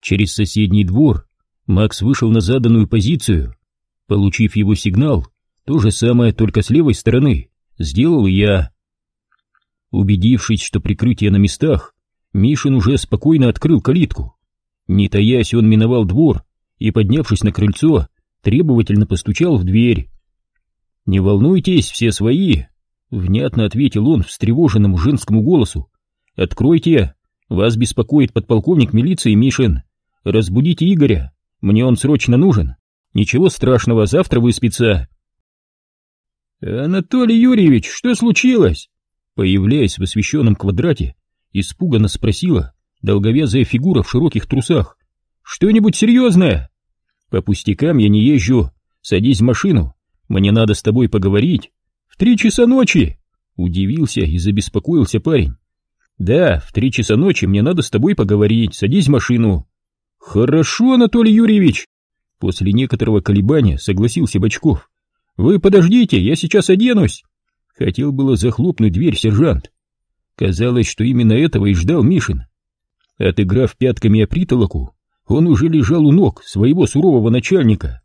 Через соседний двор Макс вышел на заданную позицию. Получив его сигнал, то же самое, только с левой стороны, сделал я. Убедившись, что прикрытие на местах, Мишин уже спокойно открыл калитку. Не таясь, он миновал двор и, поднявшись на крыльцо, требовательно постучал в дверь. «Не волнуйтесь, все свои!» — внятно ответил он встревоженному женскому голосу. «Откройте! Вас беспокоит подполковник милиции Мишин. Разбудите Игоря, мне он срочно нужен. Ничего страшного, завтра выспится». «Анатолий Юрьевич, что случилось?» Появляясь в освещенном квадрате, испуганно спросила долговязая фигура в широких трусах. «Что-нибудь серьезное?» «По пустякам я не езжу. Садись в машину. Мне надо с тобой поговорить. В три часа ночи!» Удивился и забеспокоился парень. «Да, в три часа ночи мне надо с тобой поговорить. Садись в машину». «Хорошо, Анатолий Юрьевич!» После некоторого колебания согласился Бочков. «Вы подождите, я сейчас оденусь!» Хотел было захлопнуть дверь сержант. Казалось, что именно этого и ждал Мишин. Отыграв пятками о притолоку, он уже лежал у ног своего сурового начальника.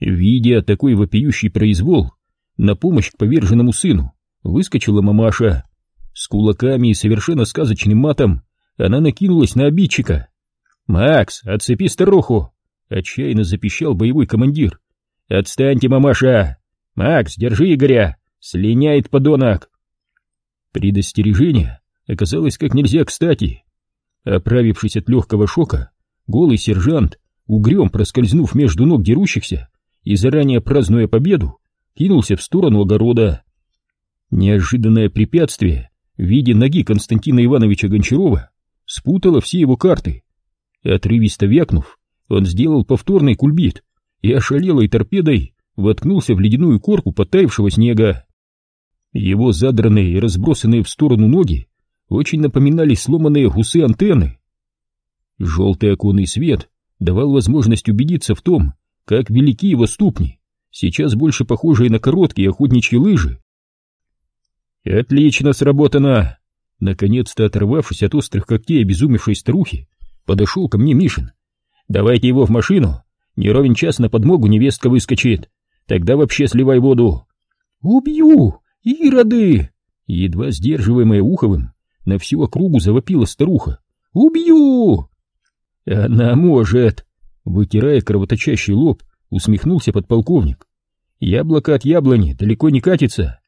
Видя такой вопиющий произвол, на помощь к поверженному сыну выскочила мамаша. С кулаками и совершенно сказочным матом она накинулась на обидчика. «Макс, отцепи старуху!» — отчаянно запищал боевой командир. «Отстаньте, мамаша! Макс, держи Игоря! Слиняет подонок!» Предостережение оказалось как нельзя кстати. Оправившись от легкого шока, голый сержант, угрем проскользнув между ног дерущихся и заранее празднуя победу, кинулся в сторону огорода. Неожиданное препятствие в виде ноги Константина Ивановича Гончарова спутало все его карты. Отрывисто вякнув, он сделал повторный кульбит и ошалелой торпедой воткнулся в ледяную корку подтаявшего снега. Его задранные и разбросанные в сторону ноги очень напоминали сломанные усы антенны. Желтый оконный свет давал возможность убедиться в том, как велики его ступни, сейчас больше похожие на короткие охотничьи лыжи. «Отлично сработано!» Наконец-то оторвавшись от острых когтей обезумевшей старухи, подошел ко мне Мишин. «Давайте его в машину, не ровен час на подмогу невестка выскочит, тогда вообще сливай воду». «Убью! Ироды!» Едва сдерживаемая Уховым, на всю округу завопила старуха. «Убью!» «Она может!» Вытирая кровоточащий лоб, усмехнулся подполковник. «Яблоко от яблони далеко не катится.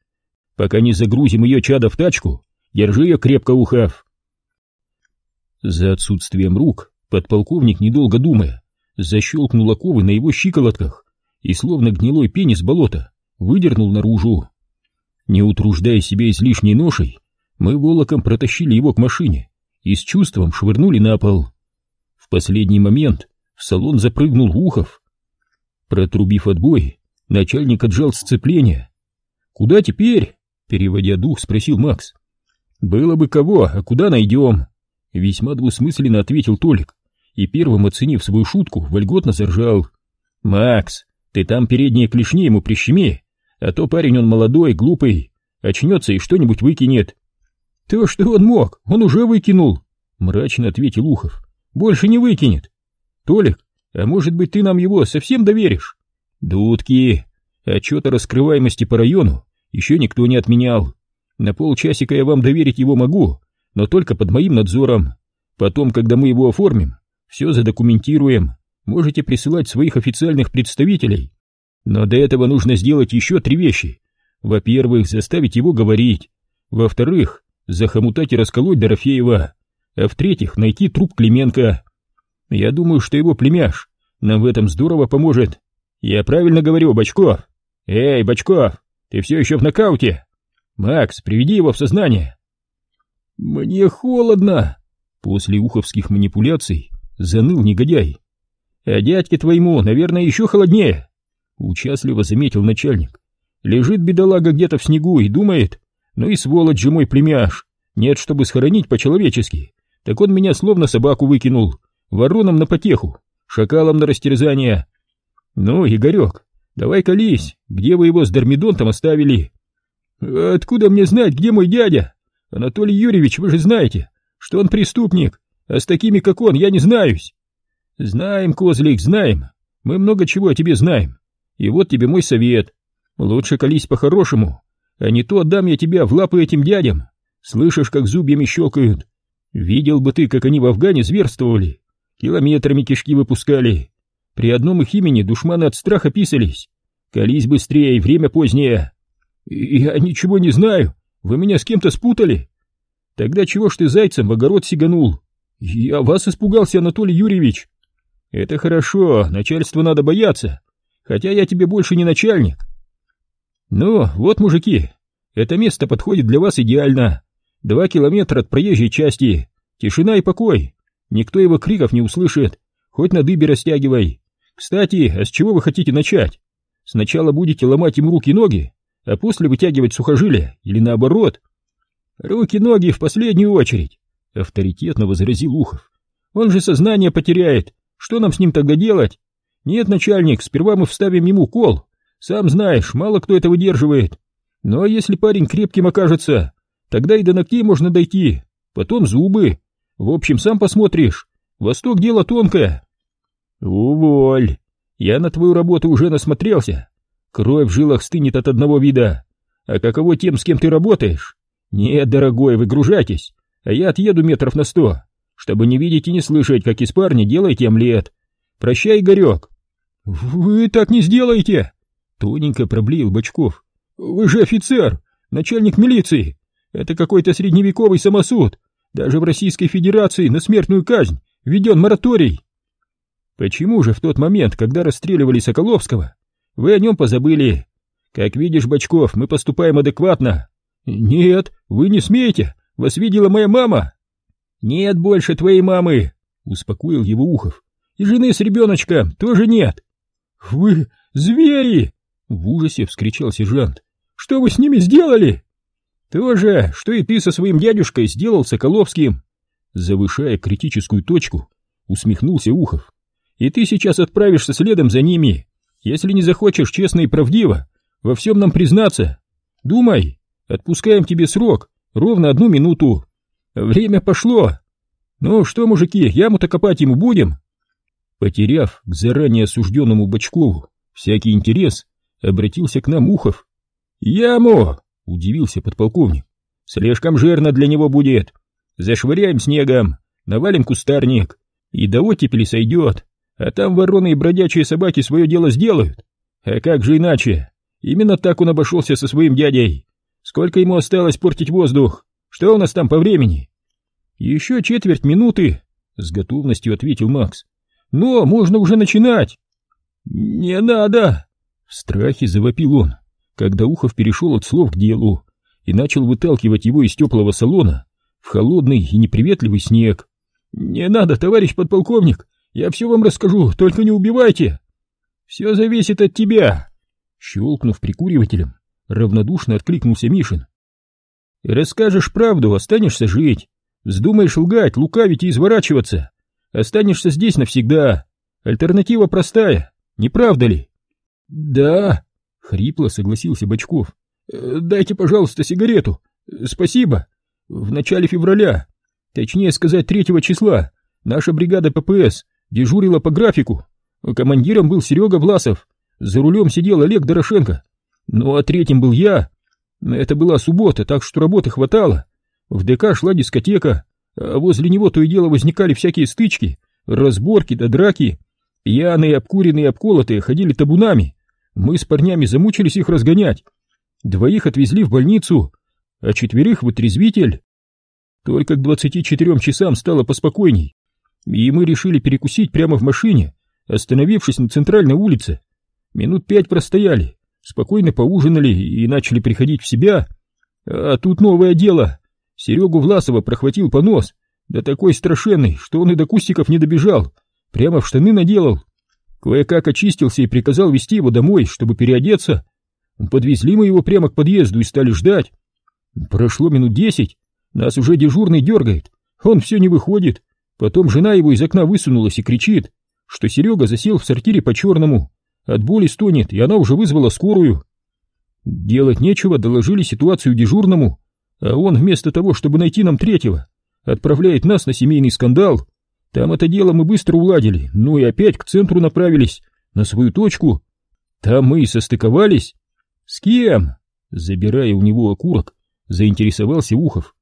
Пока не загрузим ее чада в тачку, держи ее крепко, Ухов!» За отсутствием рук подполковник, недолго думая, защелкнул оковы на его щиколотках и, словно гнилой пенис болота, выдернул наружу. Не утруждая себя излишней ношей, мы волоком протащили его к машине и с чувством швырнули на пол. В последний момент в салон запрыгнул Ухов. Протрубив отбой, начальник отжал сцепление. «Куда теперь?» — переводя дух, спросил Макс. «Было бы кого, а куда найдем?» Весьма двусмысленно ответил Толик и первым, оценив свою шутку, вольготно заржал. «Макс, ты там передние клешни ему прищеми, а то парень он молодой, глупый, очнется и что-нибудь выкинет. «То, что он мог, он уже выкинул», — мрачно ответил Ухов. «Больше не выкинет. Толик, а может быть ты нам его совсем доверишь?» «Дудки, отчет о раскрываемости по району еще никто не отменял. На полчасика я вам доверить его могу, но только под моим надзором. Потом, когда мы его оформим, все задокументируем, можете присылать своих официальных представителей. Но до этого нужно сделать еще три вещи. Во-первых, заставить его говорить. Во-вторых, захомутать и расколоть Дорофеева, а в-третьих, найти труп Клименко. Я думаю, что его племяш нам в этом здорово поможет. Я правильно говорю, Бочков? Эй, Бочков, ты все еще в нокауте? Макс, приведи его в сознание. Мне холодно. После уховских манипуляций заныл негодяй. А дядьке твоему, наверное, еще холоднее. Участливо заметил начальник. Лежит бедолага где-то в снегу и думает, ну и сволочь же мой племяш. Нет, чтобы схоронить по-человечески. Так он меня словно собаку выкинул. Вороном на потеху, шакалом на растерзание. Ну, Игорек, давай колись, где вы его с Дормидонтом оставили? Откуда мне знать, где мой дядя? Анатолий Юрьевич, вы же знаете, что он преступник, а с такими, как он, я не знаюсь. Знаем, козлик, знаем. Мы много чего о тебе знаем. И вот тебе мой совет. Лучше колись по-хорошему, а не то отдам я тебя в лапы этим дядям. Слышишь, как зубьями щелкают? Видел бы ты, как они в Афгане зверствовали. Километрами кишки выпускали. При одном их имени душманы от страха писались. Колись быстрее, время позднее. Я ничего не знаю. Вы меня с кем-то спутали. Тогда чего ж ты зайцем в огород сиганул? Я вас испугался, Анатолий Юрьевич. Это хорошо, начальство надо бояться. Хотя я тебе больше не начальник. Ну, вот, мужики, это место подходит для вас идеально. Два километра от проезжей части. Тишина и покой. Никто его криков не услышит. Хоть на дыбе растягивай. Кстати, а с чего вы хотите начать? Сначала будете ломать ему руки-ноги, а после вытягивать сухожилия, или наоборот? Руки-ноги в последнюю очередь, авторитетно возразил Ухов. Он же сознание потеряет. Что нам с ним тогда делать? Нет, начальник, сперва мы вставим ему кол. Сам знаешь, мало кто это выдерживает. Но если парень крепким окажется, тогда и до ногтей можно дойти. Потом зубы. В общем, сам посмотришь. Восток дело тонкое. Уволь. Я на твою работу уже насмотрелся. Кровь в жилах стынет от одного вида. А каково тем, с кем ты работаешь? Нет, дорогой, выгружайтесь, а я отъеду метров на сто, чтобы не видеть и не слышать, как из парня делаете омлет. Прощай, Игорек. Вы так не сделаете, тоненько проблеял Бочков. Вы же офицер, начальник милиции. Это какой-то средневековый самосуд. Даже в Российской Федерации на смертную казнь введен мораторий. Почему же в тот момент, когда расстреливали Соколовского, вы о нем позабыли? Как видишь, Бочков, мы поступаем адекватно. Нет, вы не смеете, вас видела моя мама. Нет больше твоей мамы, успокоил его Ухов. И жены с ребеночком тоже нет. Вы звери! В ужасе вскричал сержант. Что вы с ними сделали? То же, что и ты со своим дядюшкой сделал Соколовским. Завышая критическую точку, усмехнулся Ухов. И ты сейчас отправишься следом за ними, если не захочешь честно и правдиво во всем нам признаться. Думай, отпускаем тебе срок, ровно одну минуту. Время пошло. Ну что, мужики, яму-то копать ему будем? Потеряв к заранее осужденному Бочкову всякий интерес, обратился к нам Ухов. «Яму!» — удивился подполковник. «Слишком жирно для него будет. Зашвыряем снегом, навалим кустарник, и до оттепели сойдет, а там вороны и бродячие собаки свое дело сделают. А как же иначе? Именно так он обошелся со своим дядей. Сколько ему осталось портить воздух? Что у нас там по времени?» «Еще четверть минуты», — с готовностью ответил Макс. «Но можно уже начинать». «Не надо!» В страхе завопил он, когда Ухов перешел от слов к делу и начал выталкивать его из теплого салона в холодный и неприветливый снег. «Не надо, товарищ подполковник, я все вам расскажу, только не убивайте!» «Все зависит от тебя!» Щелкнув прикуривателем, равнодушно откликнулся Мишин. «Расскажешь правду, останешься жить. Вздумаешь лгать, лукавить и изворачиваться. Останешься здесь навсегда. Альтернатива простая, не правда ли?» «Да», — хрипло согласился Бочков. «Э, «Дайте, пожалуйста, сигарету. Спасибо. В начале февраля, точнее сказать, третьего числа, наша бригада ППС дежурила по графику. Командиром был Серега Власов, за рулем сидел Олег Дорошенко. Ну а третьим был я. Это была суббота, так что работы хватало. В ДК шла дискотека, а возле него то и дело возникали всякие стычки, разборки да драки. Пьяные, обкуренные, обколотые ходили табунами. Мы с парнями замучились их разгонять. Двоих отвезли в больницу, а четверых в отрезвитель. Только к 24 часам стало поспокойней, и мы решили перекусить прямо в машине, остановившись на центральной улице. Минут пять простояли, спокойно поужинали и начали приходить в себя. А тут новое дело. Серегу Власова прохватил понос, да такой страшенный, что он и до кустиков не добежал, прямо в штаны наделал. Кое-как очистился и приказал вести его домой, чтобы переодеться. Подвезли мы его прямо к подъезду и стали ждать. Прошло минут десять, нас уже дежурный дергает, он все не выходит. Потом жена его из окна высунулась и кричит, что Серега засел в сортире по-черному, от боли стонет, и она уже вызвала скорую. Делать нечего, доложили ситуацию дежурному, а он вместо того, чтобы найти нам третьего, отправляет нас на семейный скандал. Там это дело мы быстро уладили, ну и опять к центру направились, на свою точку. Там мы и состыковались. С кем? Забирая у него окурок, заинтересовался Ухов.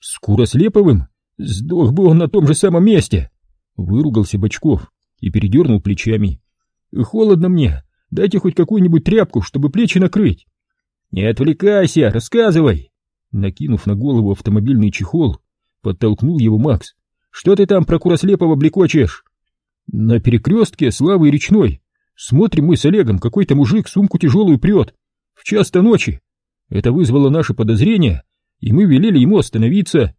С Курослеповым? Сдох бы он на том же самом месте. Выругался Бочков и передернул плечами. Холодно мне, дайте хоть какую-нибудь тряпку, чтобы плечи накрыть. Не отвлекайся, рассказывай. Накинув на голову автомобильный чехол, подтолкнул его Макс. Что ты там про Курослепова блекочешь? На перекрестке Славы и Речной. Смотрим мы с Олегом, какой-то мужик сумку тяжелую прет. В час-то ночи. Это вызвало наше подозрение, и мы велели ему остановиться.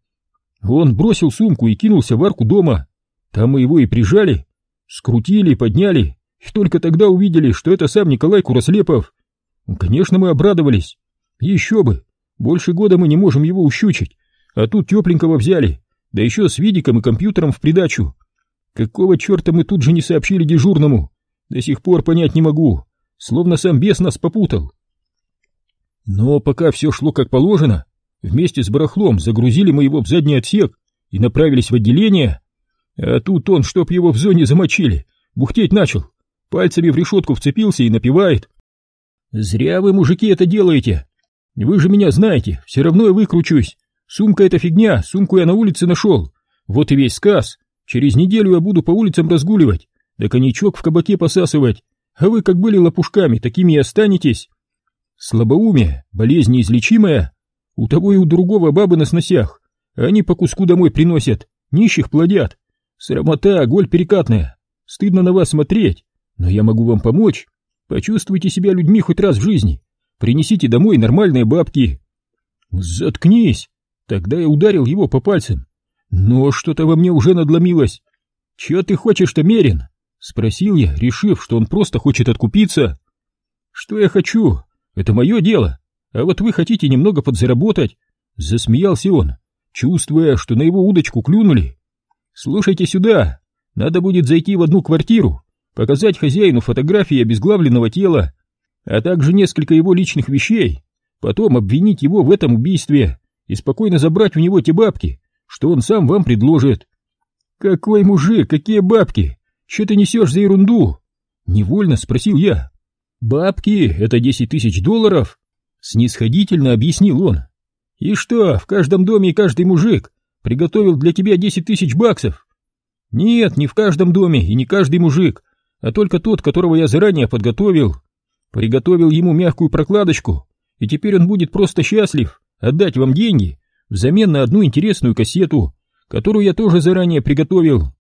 Он бросил сумку и кинулся в арку дома. Там мы его и прижали, скрутили, подняли, и только тогда увидели, что это сам Николай Курослепов. Конечно, мы обрадовались. Еще бы, больше года мы не можем его ущучить, а тут тепленького взяли, да еще с видиком и компьютером в придачу. Какого черта мы тут же не сообщили дежурному? До сих пор понять не могу, словно сам бес нас попутал. Но пока все шло как положено, вместе с барахлом загрузили мы его в задний отсек и направились в отделение, а тут он, чтоб его в зоне замочили, бухтеть начал, пальцами в решетку вцепился и напевает. «Зря вы, мужики, это делаете. Вы же меня знаете, все равно я выкручусь. Сумка это фигня, сумку я на улице нашел. Вот и весь сказ. Через неделю я буду по улицам разгуливать, да коньячок в кабаке посасывать, а вы как были лопушками, такими и останетесь. Слабоумие, болезнь неизлечимая. У того и у другого бабы на сносях. Они по куску домой приносят, нищих плодят. Срамота, голь перекатная. Стыдно на вас смотреть, но я могу вам помочь. Почувствуйте себя людьми хоть раз в жизни. Принесите домой нормальные бабки. Заткнись. Тогда я ударил его по пальцам. Но что-то во мне уже надломилось. Чего ты хочешь-то, Мерин? Спросил я, решив, что он просто хочет откупиться. Что я хочу? Это мое дело. А вот вы хотите немного подзаработать. Засмеялся он, чувствуя, что на его удочку клюнули. Слушайте сюда. Надо будет зайти в одну квартиру, показать хозяину фотографии обезглавленного тела, а также несколько его личных вещей, потом обвинить его в этом убийстве и спокойно забрать у него те бабки, что он сам вам предложит. Какой мужик, какие бабки? Что ты несешь за ерунду? Невольно спросил я. «Бабки — это десять тысяч долларов?» Снисходительно объяснил он. «И что, в каждом доме и каждый мужик приготовил для тебя десять тысяч баксов?» «Нет, не в каждом доме и не каждый мужик, а только тот, которого я заранее подготовил. Приготовил ему мягкую прокладочку, и теперь он будет просто счастлив отдать вам деньги взамен на одну интересную кассету, которую я тоже заранее приготовил».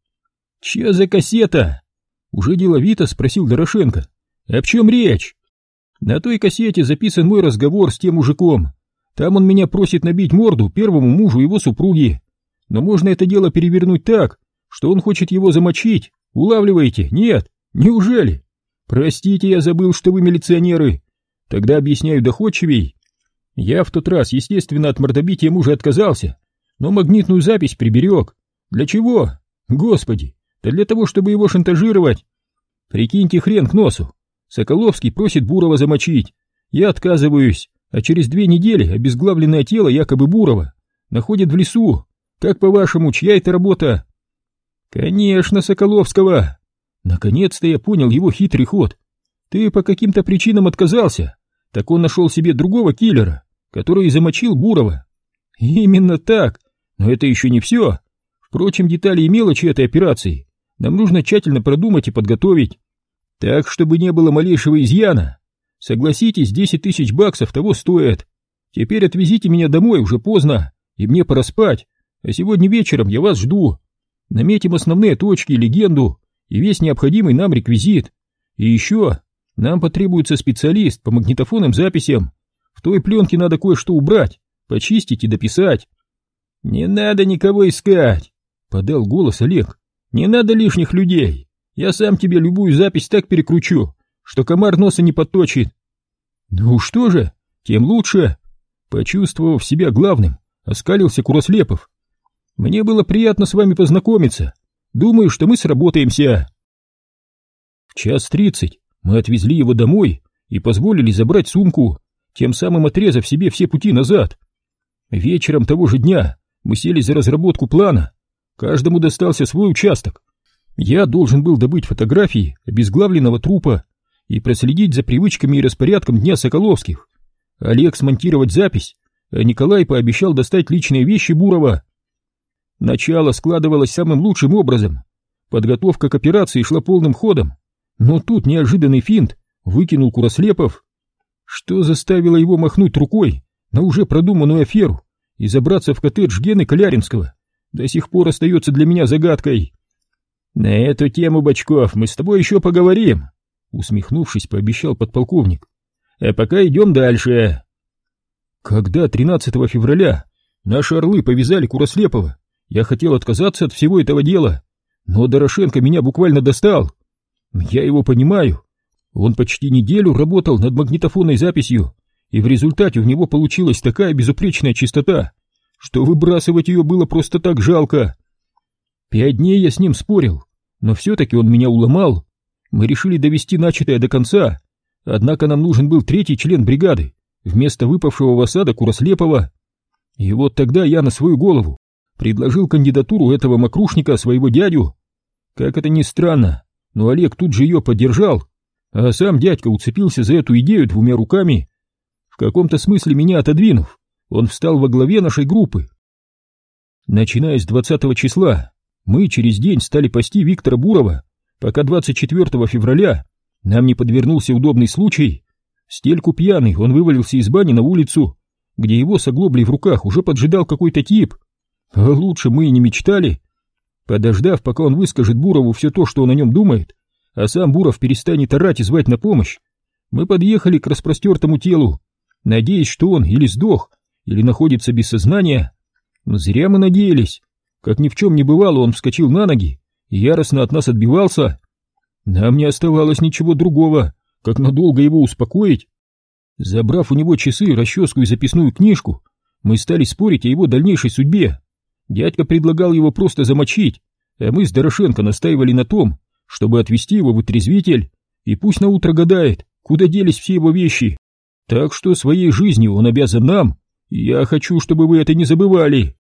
«Че за кассета?» Уже деловито спросил Дорошенко. «О чем речь?» «На той кассете записан мой разговор с тем мужиком. Там он меня просит набить морду первому мужу его супруги. Но можно это дело перевернуть так, что он хочет его замочить. Улавливаете? Нет? Неужели? Простите, я забыл, что вы милиционеры. Тогда объясняю доходчивей. Я в тот раз, естественно, от мордобития мужа отказался, но магнитную запись приберег. Для чего? Господи, да для того, чтобы его шантажировать. Прикиньте хрен к носу. Соколовский просит Бурова замочить. Я отказываюсь, а через две недели обезглавленное тело якобы Бурова находят в лесу. Как по-вашему, чья это работа? Конечно, Соколовского. Наконец-то я понял его хитрый ход. Ты по каким-то причинам отказался. Так он нашел себе другого киллера, который замочил Бурова. Именно так. Но это еще не все. Впрочем, детали и мелочи этой операции нам нужно тщательно продумать и подготовить. Так, чтобы не было малейшего изъяна. Согласитесь, 10 тысяч баксов того стоит. Теперь отвезите меня домой, уже поздно, и мне пора спать. А сегодня вечером я вас жду. Наметим основные точки, легенду и весь необходимый нам реквизит. И еще, нам потребуется специалист по магнитофонным записям. В той пленке надо кое-что убрать, почистить и дописать. Не надо никого искать, подал голос Олег. Не надо лишних людей. Я сам тебе любую запись так перекручу, что комар носа не подточит. Ну что же, тем лучше. Почувствовав себя главным, оскалился Курослепов. Мне было приятно с вами познакомиться. Думаю, что мы сработаемся. В час тридцать мы отвезли его домой и позволили забрать сумку, тем самым отрезав себе все пути назад. Вечером того же дня Мы сели за разработку плана. Каждому достался свой участок. Я должен был добыть фотографии обезглавленного трупа и проследить за привычками и распорядком Дня Соколовских. Олег смонтировать запись, а Николай пообещал достать личные вещи Бурова. Начало складывалось самым лучшим образом. Подготовка к операции шла полным ходом. Но тут неожиданный финт выкинул Курослепов. Что заставило его махнуть рукой на уже продуманную аферу и забраться в коттедж Гены Коляринского, до сих пор остается для меня загадкой. На эту тему, Бочков, мы с тобой еще поговорим, усмехнувшись, пообещал подполковник. А пока идем дальше. Когда 13 февраля наши орлы повязали Курослепова, я хотел отказаться от всего этого дела, но Дорошенко меня буквально достал. Я его понимаю. Он почти неделю работал над магнитофонной записью, и в результате у него получилась такая безупречная чистота, что выбрасывать ее было просто так жалко. Пять дней я с ним спорил, но все-таки он меня уломал. Мы решили довести начатое до конца, однако нам нужен был третий член бригады, вместо выпавшего в осадок Курослепова. И вот тогда я на свою голову предложил кандидатуру этого мокрушника своего дядю. Как это ни странно, но Олег тут же ее поддержал, а сам дядька уцепился за эту идею двумя руками. В каком-то смысле меня отодвинув, он встал во главе нашей группы. Начиная с 20 числа, мы через день стали пасти Виктора Бурова, пока 24 февраля нам не подвернулся удобный случай. Стельку пьяный он вывалился из бани на улицу, где его с оглоблей в руках уже поджидал какой-то тип. А лучше мы и не мечтали. Подождав, пока он выскажет Бурову все то, что он о нем думает, а сам Буров перестанет орать и звать на помощь, мы подъехали к распростертому телу, надеясь, что он или сдох, или находится без сознания. Но зря мы надеялись. Как ни в чем не бывало, он вскочил на ноги и яростно от нас отбивался. Нам не оставалось ничего другого, как надолго его успокоить. Забрав у него часы, расческу и записную книжку, мы стали спорить о его дальнейшей судьбе. Дядька предлагал его просто замочить, а мы с Дорошенко настаивали на том, чтобы отвезти его в отрезвитель, и пусть на утро гадает, куда делись все его вещи. Так что своей жизнью он обязан нам, я хочу, чтобы вы это не забывали.